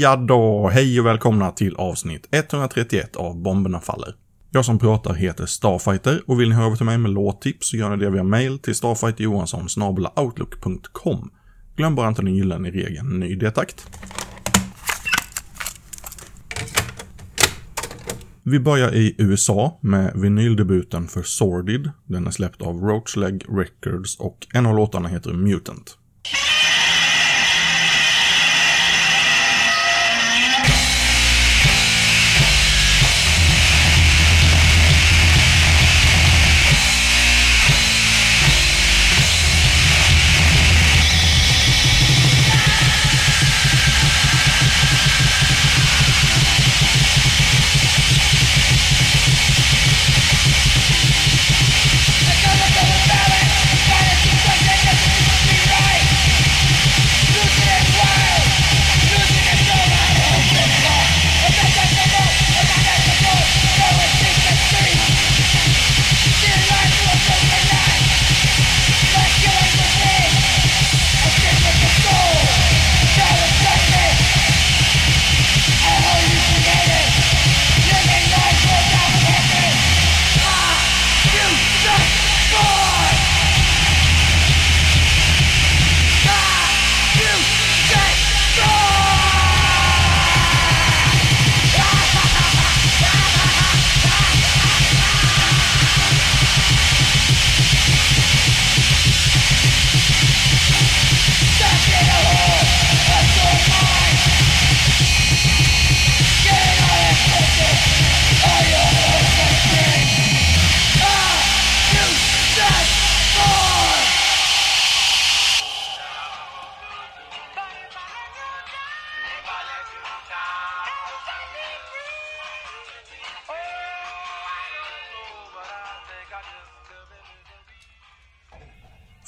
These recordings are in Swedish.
Ja då, hej och välkomna till avsnitt 131 av Bomberna Faller. Jag som pratar heter Starfighter och vill ni höra av till mig med låttips så gör ni det via mail till starfighterjohanssonsnabelaoutlook.com. Glöm bara inte den gyllene regeln ny detakt. Vi börjar i USA med vinyldebuten för Sordid. Den är släppt av Roachleg Records och en av låtarna heter Mutant.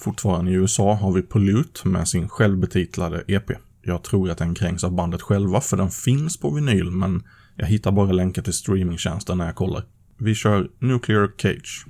Fortfarande i USA har vi Pollute med sin självbetitlade EP. Jag tror att den kränks av bandet själva för den finns på vinyl men jag hittar bara länkar till streamingtjänsten när jag kollar. Vi kör Nuclear Cage.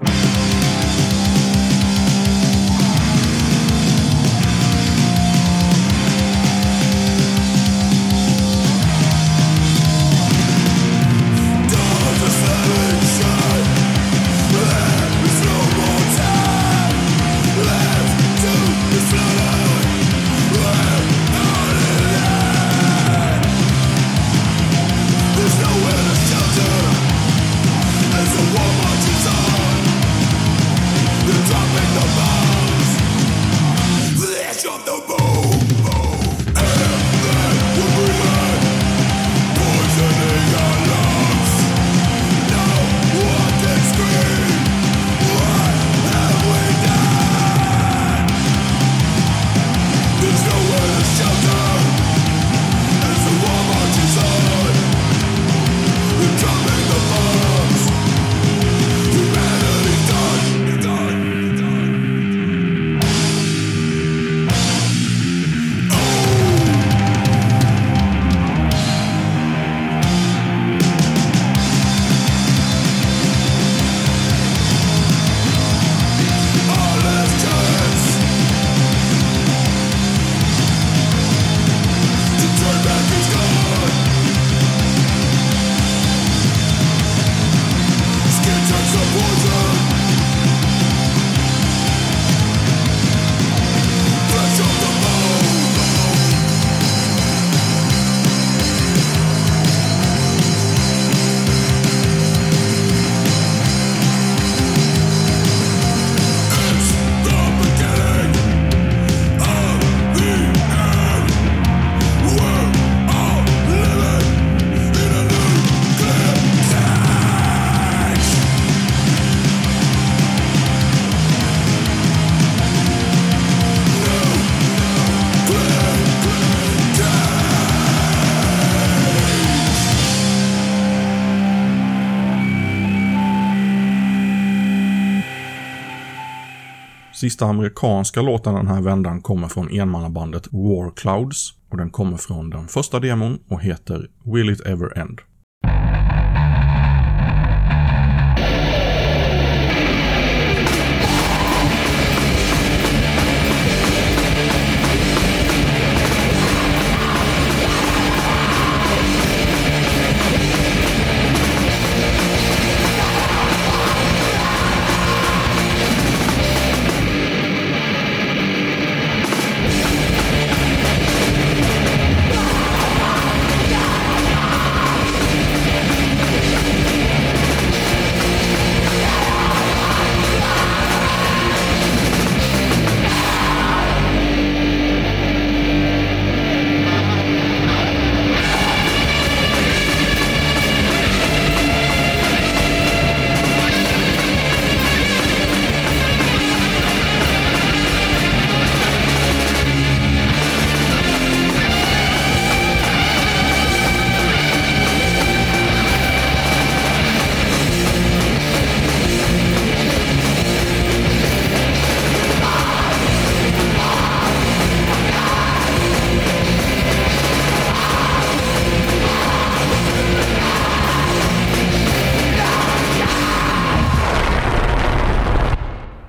Sista amerikanska låten den här vändan kommer från enmannabandet War Clouds och den kommer från den första demon och heter Will It Ever End.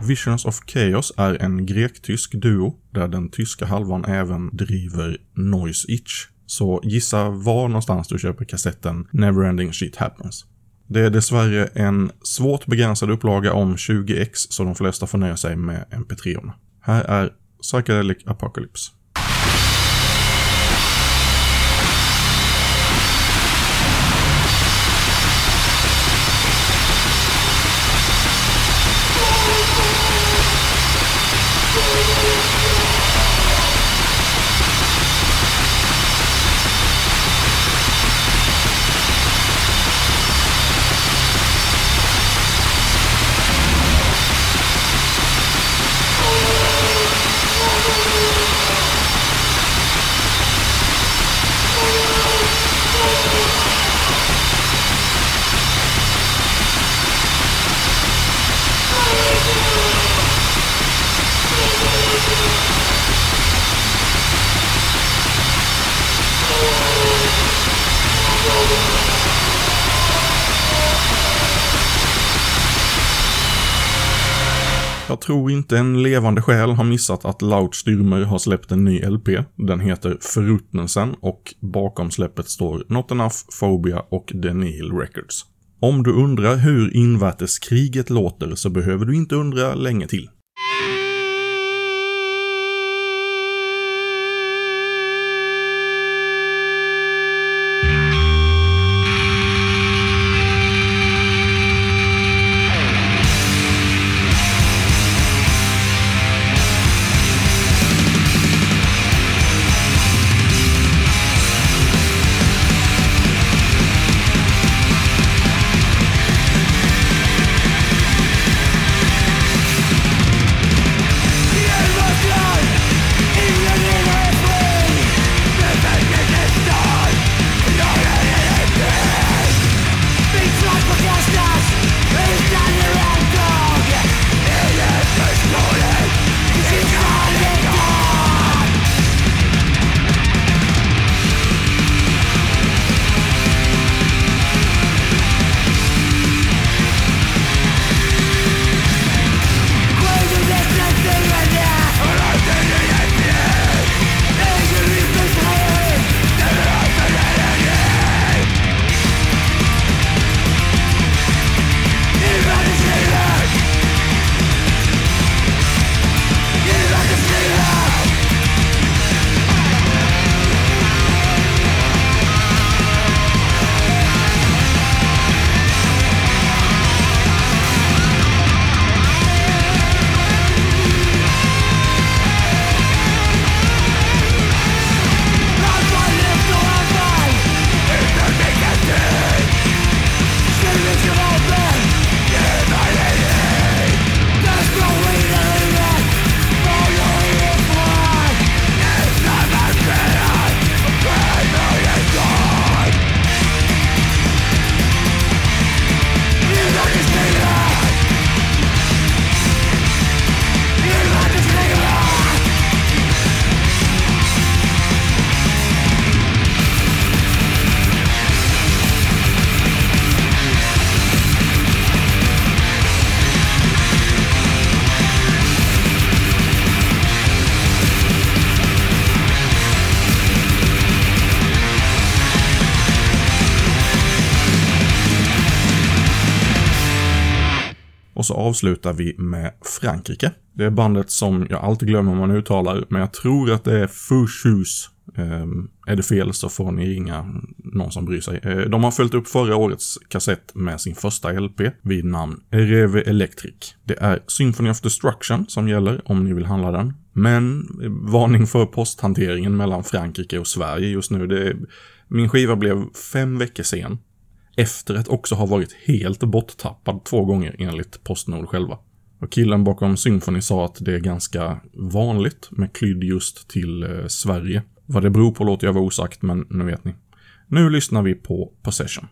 Visions of Chaos är en grek-tysk duo där den tyska halvan även driver Noise Itch. Så gissa var någonstans du köper kassetten Neverending Shit Happens. Det är dessvärre en svårt begränsad upplaga om 20x så de flesta får nöja sig med mp3orna. Här är Psychedelic Apocalypse. Jag tror inte en levande själ har missat att Laut Stürmer har släppt en ny LP. Den heter Förruttnelsen och bakom släppet står Not Enough, Phobia och The Nihil Records. Om du undrar hur invärteskriget låter så behöver du inte undra länge till. Och så avslutar vi med Frankrike. Det är bandet som jag alltid glömmer om man uttalar, men jag tror att det är Fouchus. Um, ehm, är det fel så får ni ringa någon som bryr sig. Uh, de har följt upp förra årets kassett med sin första LP vid namn Reve Electric. Det är Symphony of Destruction som gäller om ni vill handla den. Men eh, varning för posthanteringen mellan Frankrike och Sverige just nu. Det, min skiva blev fem veckor sen efter att också ha varit helt borttappad två gånger enligt Postnord själva. Och killen bakom Symphony sa att det är ganska vanligt med klydd just till eh, Sverige. Vad det beror på låter jag vara osagt, men nu vet ni. Nu lyssnar vi på Possession.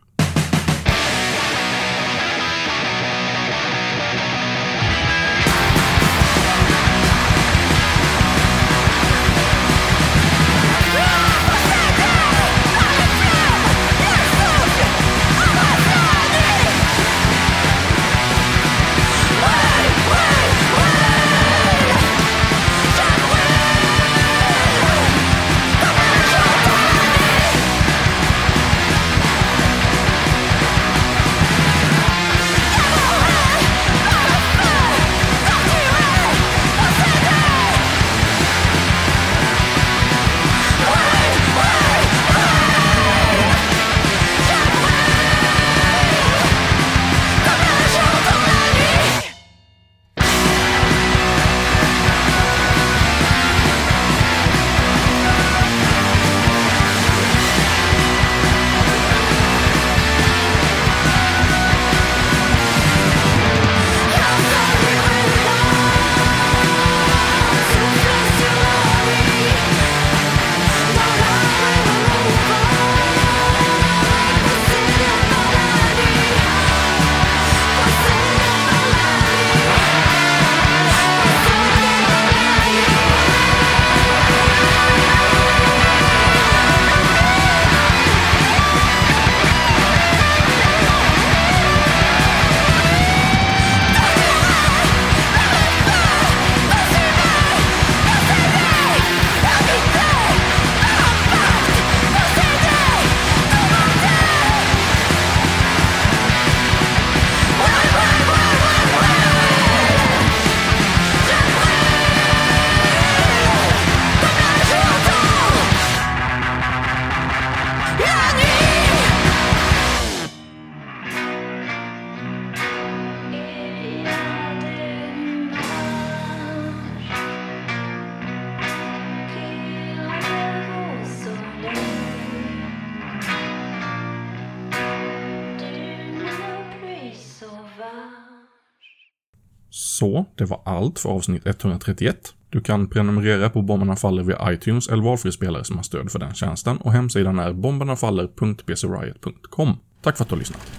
Så, det var allt för avsnitt 131. Du kan prenumerera på Bomberna Faller via iTunes eller valfri spelare som har stöd för den tjänsten och hemsidan är bombernafaller.bcriot.com. Tack för att du har lyssnat.